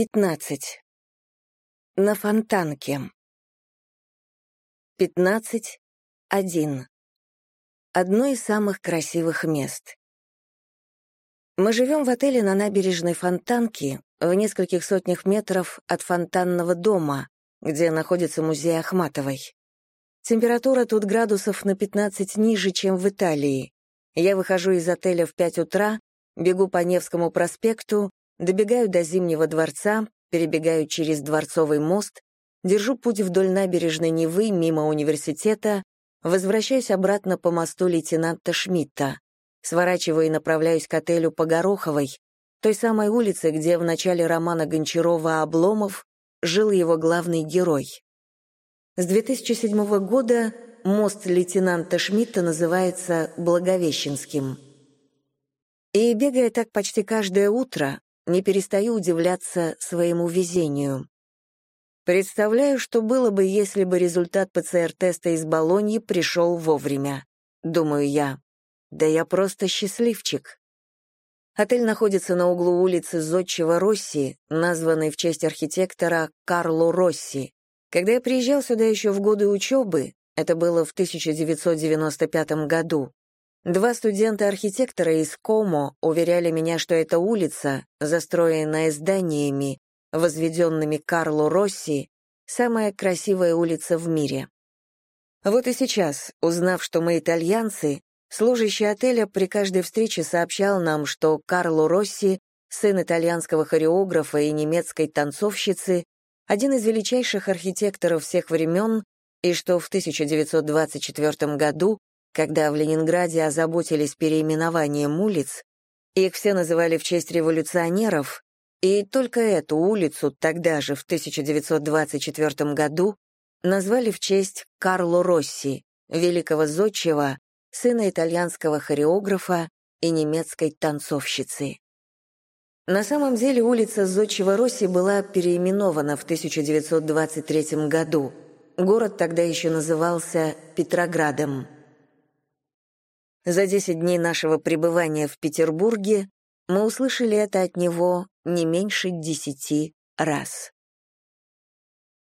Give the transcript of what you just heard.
15. На фонтанке. 15. 1. Одно из самых красивых мест. Мы живем в отеле на набережной Фонтанки, в нескольких сотнях метров от фонтанного дома, где находится музей Ахматовой. Температура тут градусов на 15 ниже, чем в Италии. Я выхожу из отеля в 5 утра, бегу по Невскому проспекту Добегаю до Зимнего дворца, перебегаю через Дворцовый мост, держу путь вдоль набережной Невы мимо университета, возвращаюсь обратно по мосту лейтенанта Шмидта, сворачиваю и направляюсь к отелю по Гороховой, той самой улице, где в начале романа Гончарова «Обломов» жил его главный герой. С 2007 года мост лейтенанта Шмидта называется Благовещенским. И бегая так почти каждое утро, не перестаю удивляться своему везению. Представляю, что было бы, если бы результат ПЦР-теста из Болоньи пришел вовремя. Думаю я. Да я просто счастливчик. Отель находится на углу улицы Зодчего Росси, названной в честь архитектора Карло Росси. Когда я приезжал сюда еще в годы учебы, это было в 1995 году, Два студента-архитектора из Комо уверяли меня, что эта улица, застроенная зданиями, возведенными Карло Росси, самая красивая улица в мире. Вот и сейчас, узнав, что мы итальянцы, служащий отеля при каждой встрече сообщал нам, что Карло Росси, сын итальянского хореографа и немецкой танцовщицы, один из величайших архитекторов всех времен, и что в 1924 году когда в Ленинграде озаботились переименованием улиц, их все называли в честь революционеров, и только эту улицу тогда же, в 1924 году, назвали в честь Карло Росси, великого зодчего, сына итальянского хореографа и немецкой танцовщицы. На самом деле улица Зодчего Росси была переименована в 1923 году. Город тогда еще назывался Петроградом. За 10 дней нашего пребывания в Петербурге мы услышали это от него не меньше десяти раз.